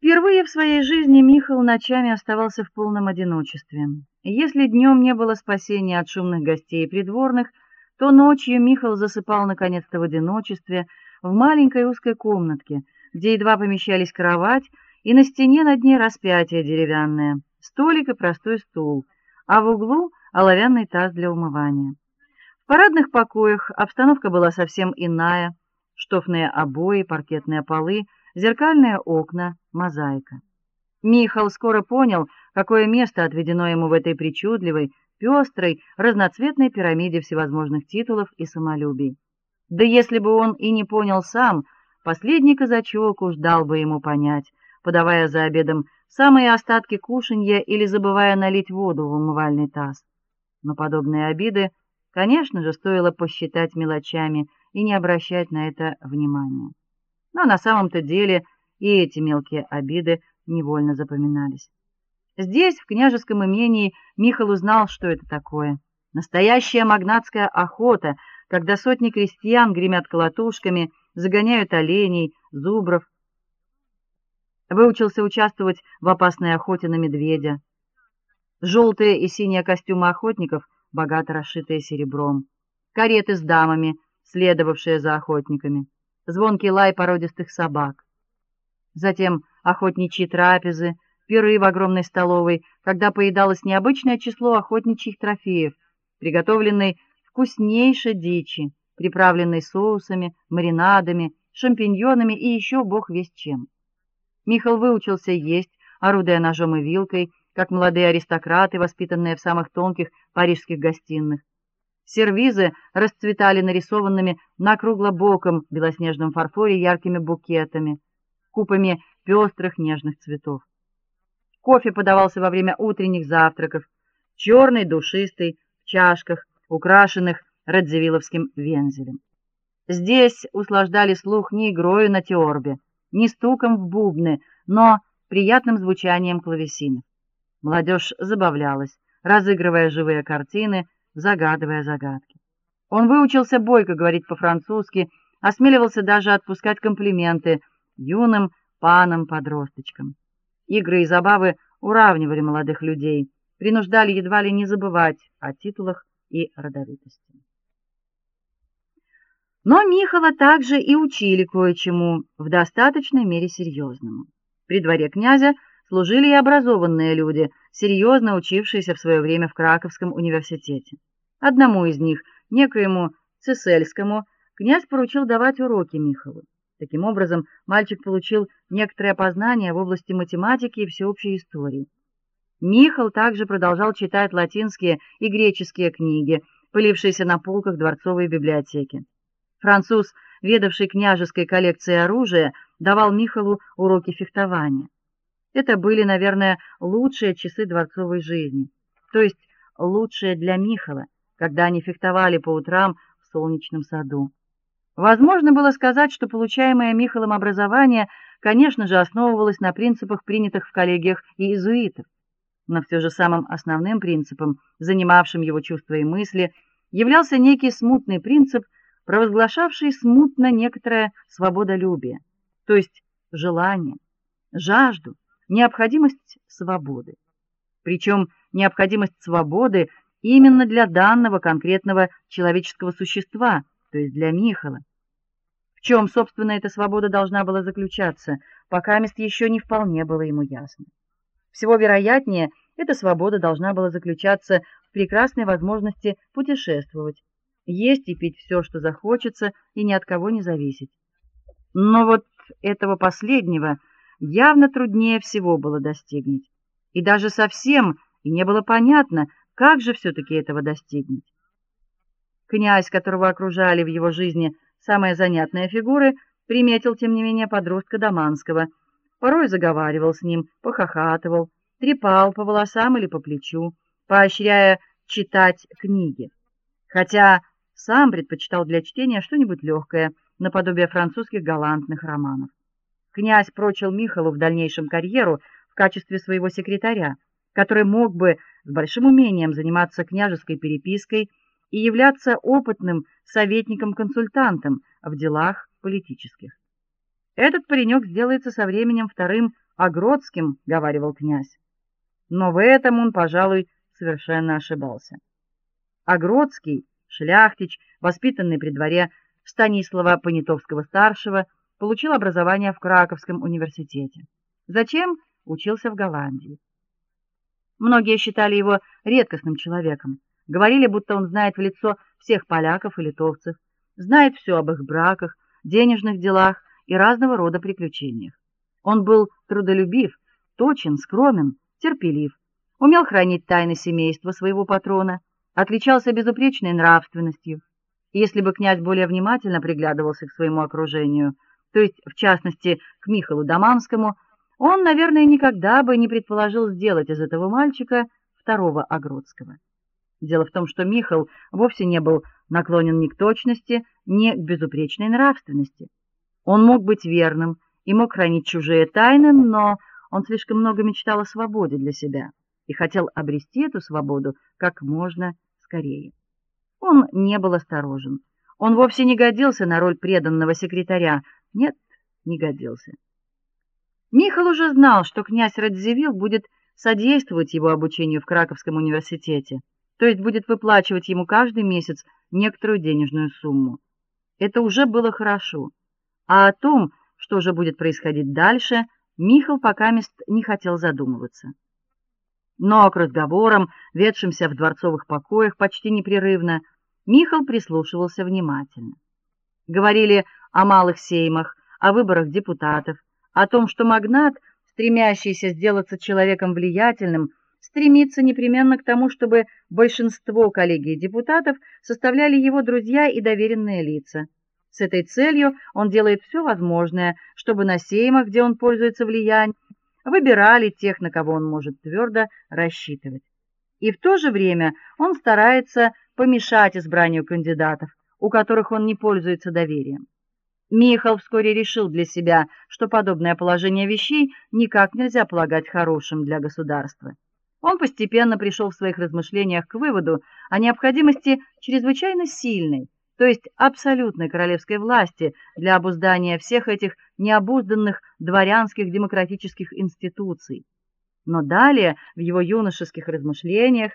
Впервые в своей жизни Михаил ночами оставался в полном одиночестве. Если днем не было спасения от шумных гостей и придворных, то ночью Михаил засыпал наконец-то в одиночестве в маленькой узкой комнатке, где едва помещались кровать и на стене над ней распятие деревянное, столик и простой стул, а в углу оловянный таз для умывания. В парадных покоях обстановка была совсем иная: штофные обои, паркетные полы, зеркальные окна, мозаика. Михаил скоро понял, какое место отведено ему в этой причудливой, пестрой, разноцветной пирамиде всевозможных титулов и самолюбий. Да если бы он и не понял сам, последний казачок уж дал бы ему понять, подавая за обедом самые остатки кушанья или забывая налить воду в умывальный таз. Но подобные обиды, конечно же, стоило посчитать мелочами и не обращать на это внимания. Но на самом-то деле и эти мелкие обиды невольно запоминались. Здесь, в княжеском имении, Михаил узнал, что это такое. Настоящая магнатская охота, когда сотни крестьян гремят колотушками, загоняют оленей, зубров. Выучился участвовать в опасной охоте на медведя. Желтые и синие костюмы охотников, богато расшитые серебром, кареты с дамами, следовавшие за охотниками, звонкий лай породистых собак. Затем охотничьи трапезы, пиры в огромной столовой, когда поедалось необычное число охотничьих трофеев, приготовленной вкуснейшей дичи, приправленной соусами, маринадами, шампиньонами и еще бог весть чем. Михаил выучился есть, орудуя ножом и вилкой, как молодые аристократы, воспитанные в самых тонких парижских гостиных. Сервизы расцветали нарисованными на круглобоком белоснежном фарфоре яркими букетами, купами пестрых нежных цветов. Кофе подавался во время утренних завтраков, черный, душистый, в чашках, украшенных радзивилловским вензелем. Здесь услаждали слух не игрою на теорбе, не стуком в бубны, но приятным звучанием клавесинов. Молодежь забавлялась, разыгрывая живые картины, загадывая загадки. Он выучился бойко говорить по-французски, осмеливался даже отпускать комплименты юным панам-подросточкам. Игры и забавы уравнивали молодых людей, принуждали едва ли не забывать о титулах и родовитости. Но Михала также и учили кое-чему в достаточной мере серьезному. При дворе князя служили и образованные люди, серьезно учившиеся в свое время в Краковском университете. Одному из них, некоему Цесельскому, князь поручил давать уроки Михалу. Таким образом, мальчик получил некоторое познание в области математики и всеобщей истории. Михал также продолжал читать латинские и греческие книги, пылившиеся на полках дворцовой библиотеки. Француз, ведавший княжеской коллекцией оружия, давал Михалу уроки фехтования. Это были, наверное, лучшие часы дворцовой жизни, то есть лучшие для Михала, когда они фехтовали по утрам в солнечном саду. Возможно было сказать, что получаемое Михалом образование, конечно же, основывалось на принципах, принятых в коллегиях иезуитов. Но все же самым основным принципом, занимавшим его чувства и мысли, являлся некий смутный принцип, провозглашавший смутно некоторое свободолюбие, то есть желание, жажду, необходимость свободы. Причем необходимость свободы именно для данного конкретного человеческого существа, то есть для Михала. В чем, собственно, эта свобода должна была заключаться, пока мест еще не вполне было ему ясно. Всего вероятнее, эта свобода должна была заключаться в прекрасной возможности путешествовать, есть и пить все, что захочется, и ни от кого не зависеть. Но вот этого последнего явно труднее всего было достигнуть. И даже совсем и не было понятно, как же все таки этого достигнуть. Князь, которого окружали в его жизни самые занятные фигуры, приметил тем не менее подростка Доманского. Порой заговаривал с ним, похахатывал, трепал по волосам или по плечу, поощряя читать книги. Хотя сам предпочитал для чтения что-нибудь легкое, наподобие французских галантных романов. Князь прочил Михалу в дальнейшем карьеру в качестве своего секретаря, который мог бы с большим умением заниматься княжеской перепиской и являться опытным советником-консультантом в делах политических. Этот паренек сделается со временем вторым Огродским, говаривал князь. Но в этом он, пожалуй, совершенно ошибался. Огродский, шляхтич, воспитанный при дворе Станислава Понятовского-старшего, получил образование в Краковском университете. Зачем учился в Голландии? Многие считали его редкостным человеком, говорили, будто он знает в лицо всех поляков и литовцев, знает все об их браках, денежных делах и разного рода приключениях. Он был трудолюбив, точен, скромен, терпелив, умел хранить тайны семейства своего патрона, отличался безупречной нравственностью. если бы князь более внимательно приглядывался к своему окружению, то есть в частности к Михаилу Доманскому, он, наверное, никогда бы не предположил сделать из этого мальчика второго Огродского. Дело в том, что Михаил вовсе не был наклонен ни к точности, ни к безупречной нравственности. Он мог быть верным и мог хранить чужие тайны, но он слишком много мечтал о свободе для себя и хотел обрести эту свободу как можно скорее. Он не был осторожен. Он вовсе не годился на роль преданного секретаря. Нет, не годился. Михаил уже знал, что князь Радзивилл будет содействовать его обучению в Краковском университете, то есть будет выплачивать ему каждый месяц некоторую денежную сумму. Это уже было хорошо. А о том, что же будет происходить дальше, Михаил пока мест не хотел задумываться. Но к разговорам, ведшимся в дворцовых покоях почти непрерывно, Михаил прислушивался внимательно. Говорили о малых сеймах, о выборах депутатов, о том, что магнат, стремящийся сделаться человеком влиятельным, стремится непременно к тому, чтобы большинство коллегий депутатов составляли его друзья и доверенные лица. С этой целью он делает все возможное, чтобы на сеймах, где он пользуется влиянием, выбирали тех, на кого он может твердо рассчитывать. И в то же время он старается помешать избранию кандидатов, у которых он не пользуется доверием. Михаил вскоре решил для себя, что подобное положение вещей никак нельзя полагать хорошим для государства. Он постепенно пришел в своих размышлениях к выводу о необходимости чрезвычайно сильной то есть абсолютной королевской власти для обуздания всех этих необузданных дворянских демократических институций. Но далее в его юношеских размышлениях